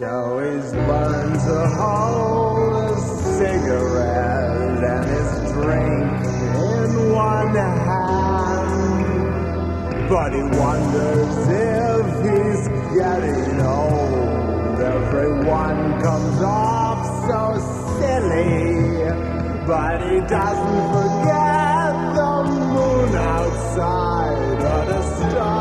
So he's learned to hold a cigarette and his drink in one hand. But he wonders if he's getting old. Everyone comes off so silly, but he doesn't forget the moon outside or the stars.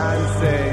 I say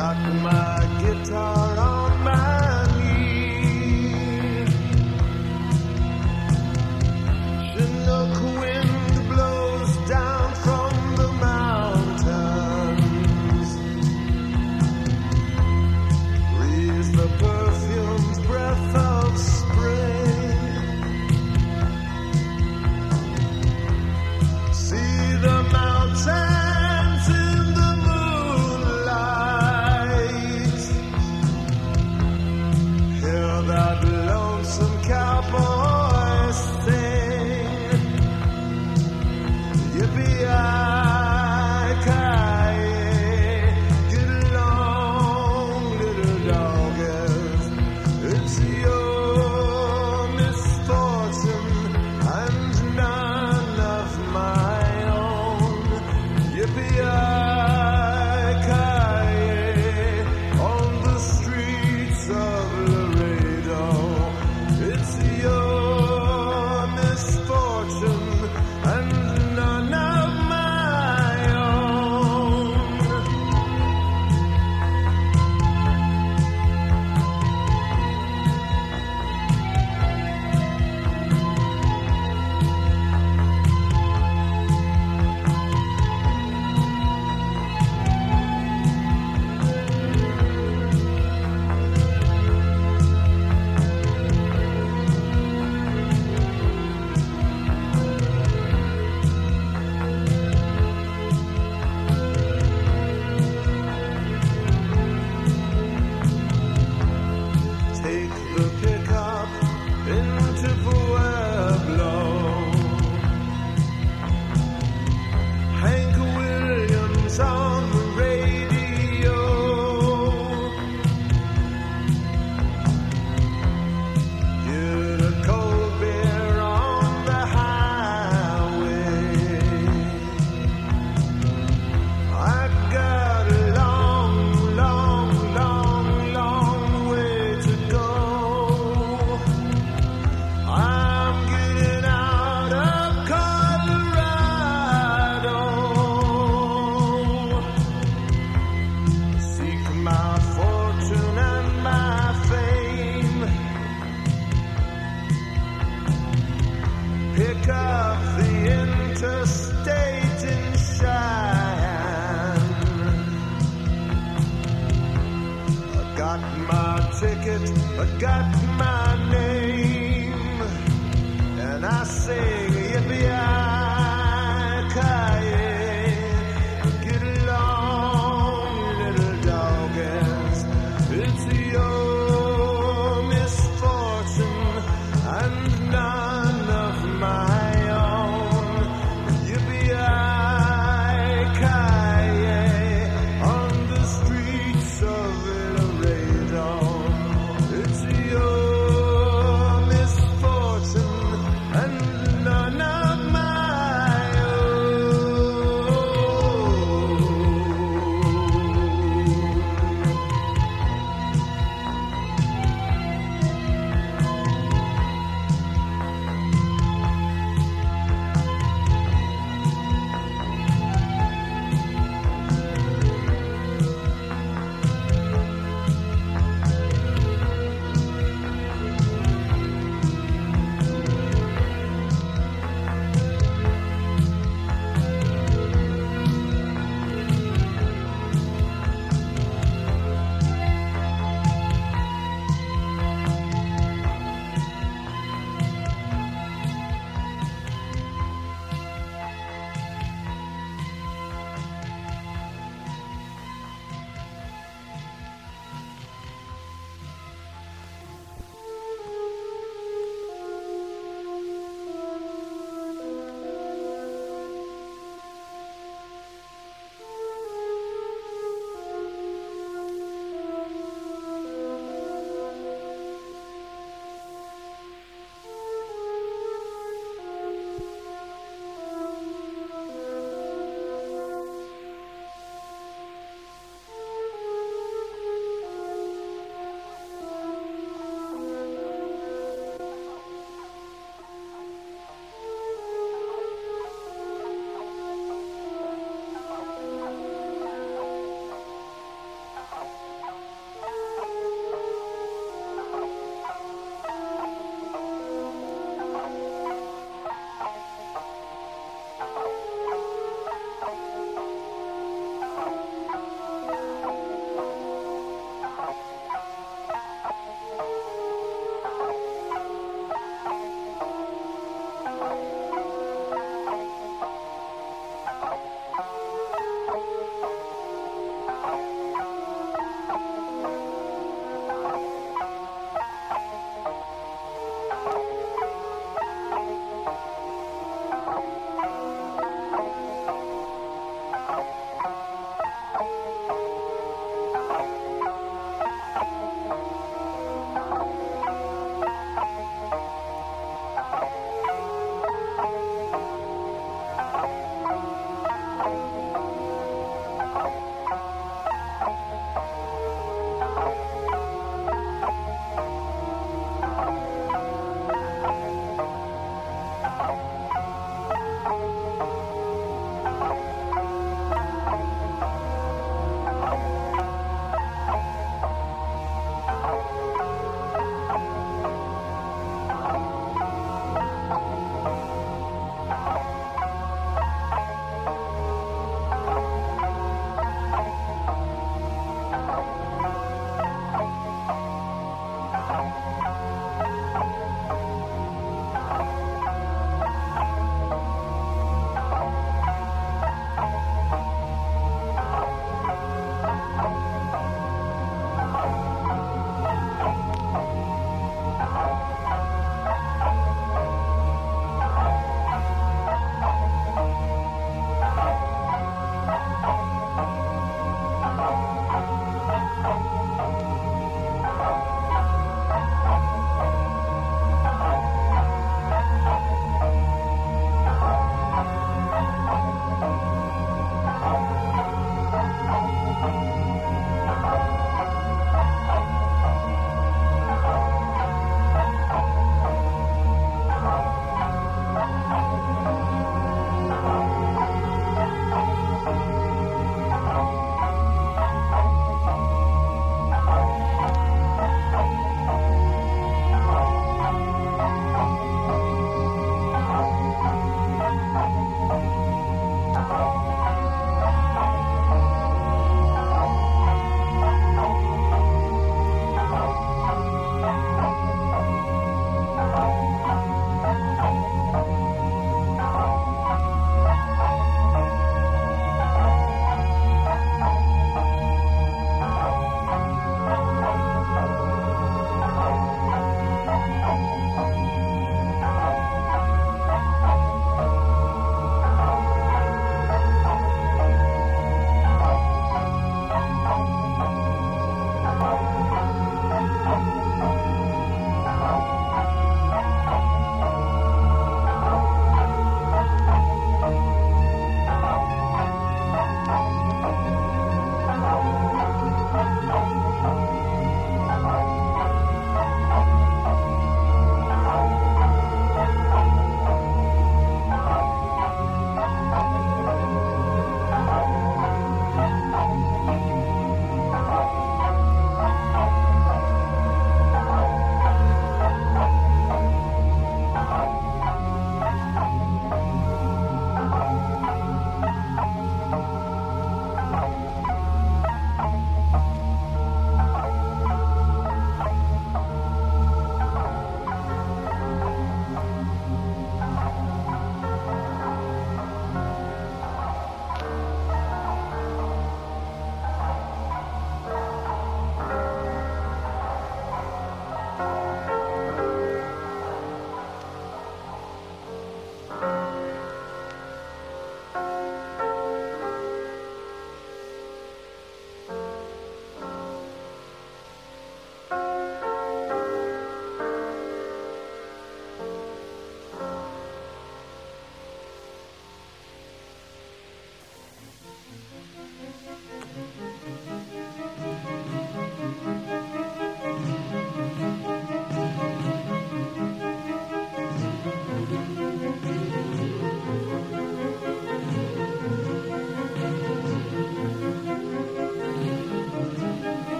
got my guitar on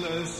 priceless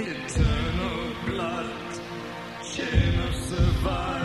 eternal blood, chain of survival.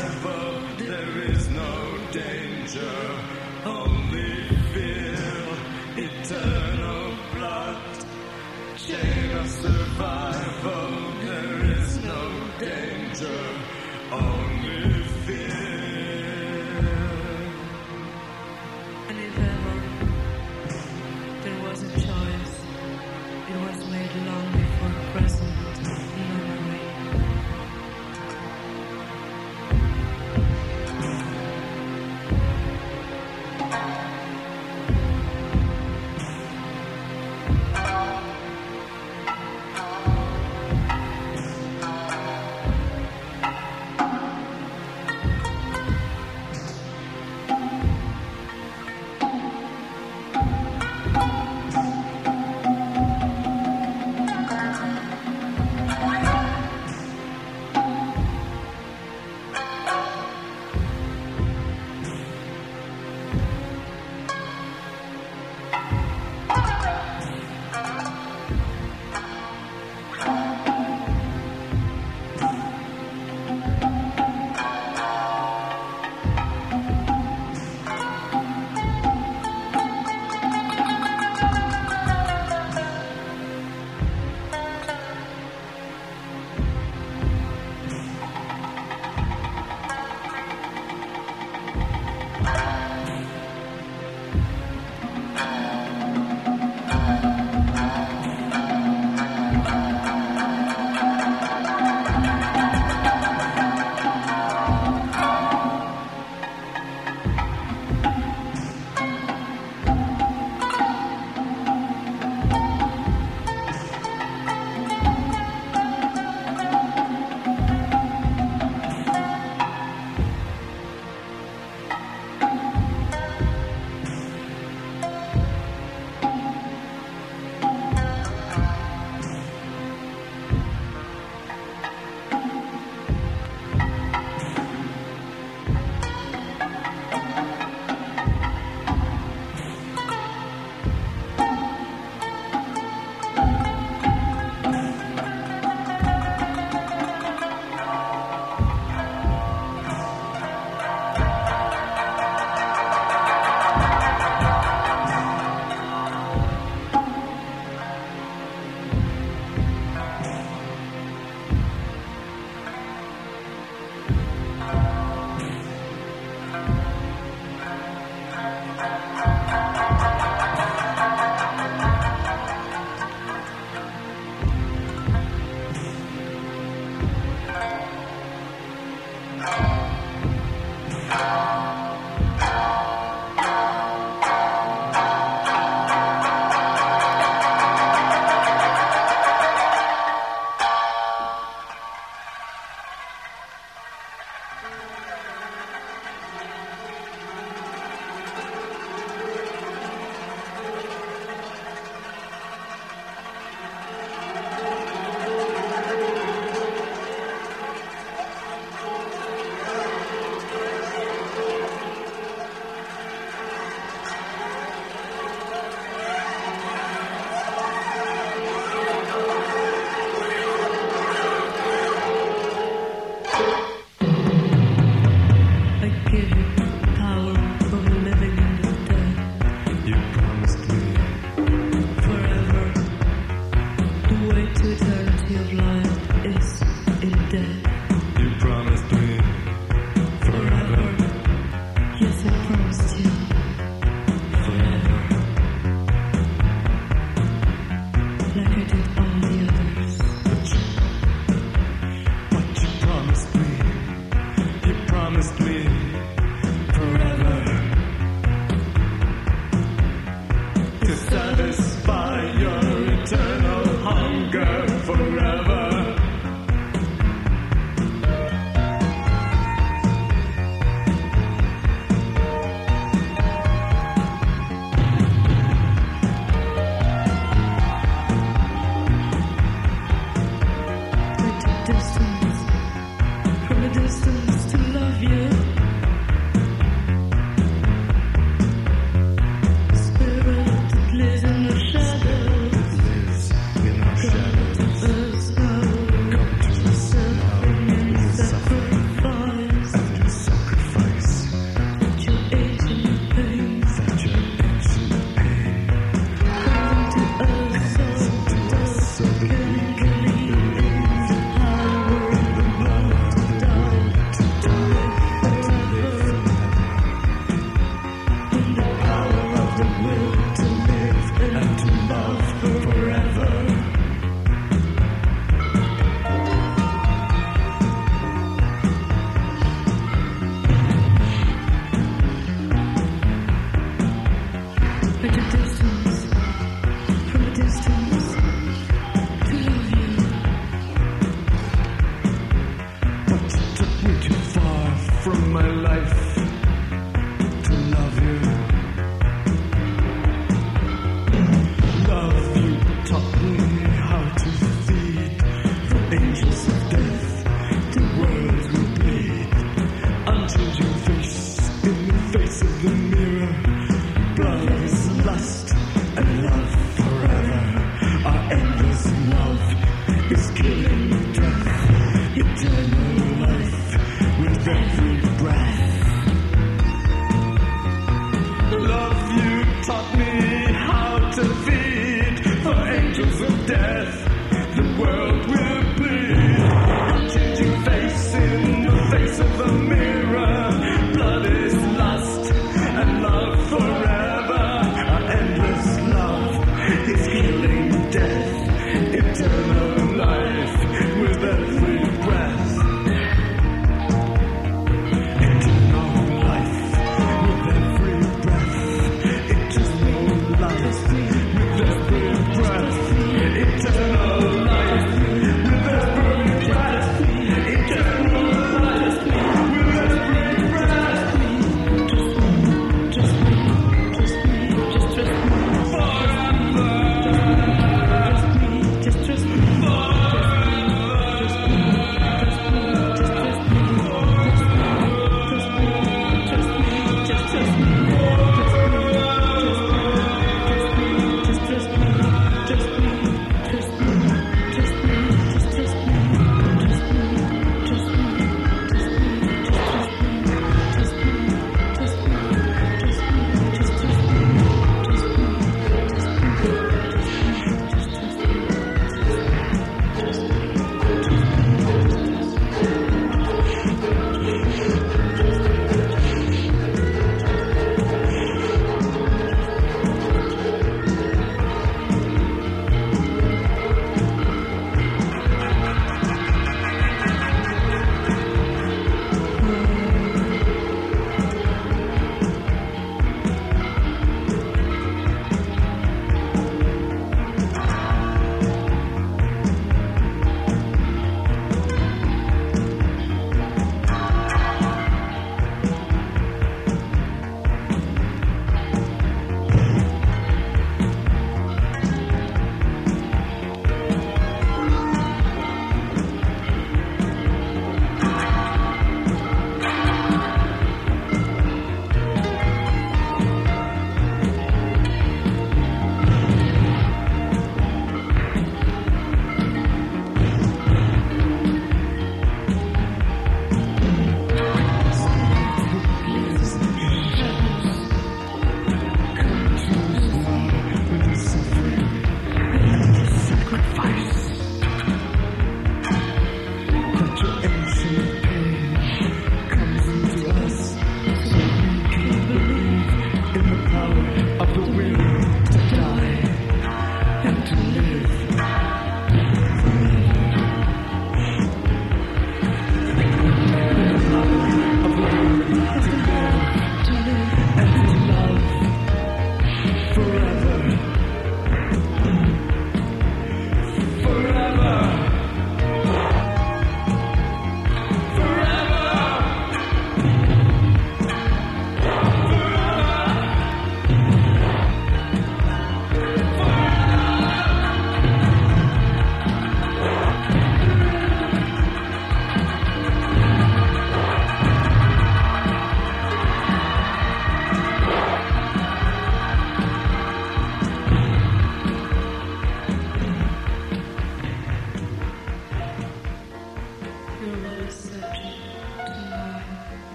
My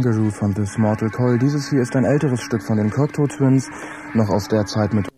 Kangaroo von This Mortal Coil. Dieses hier ist ein älteres Stück von den Cocteau Twins, noch aus der Zeit mit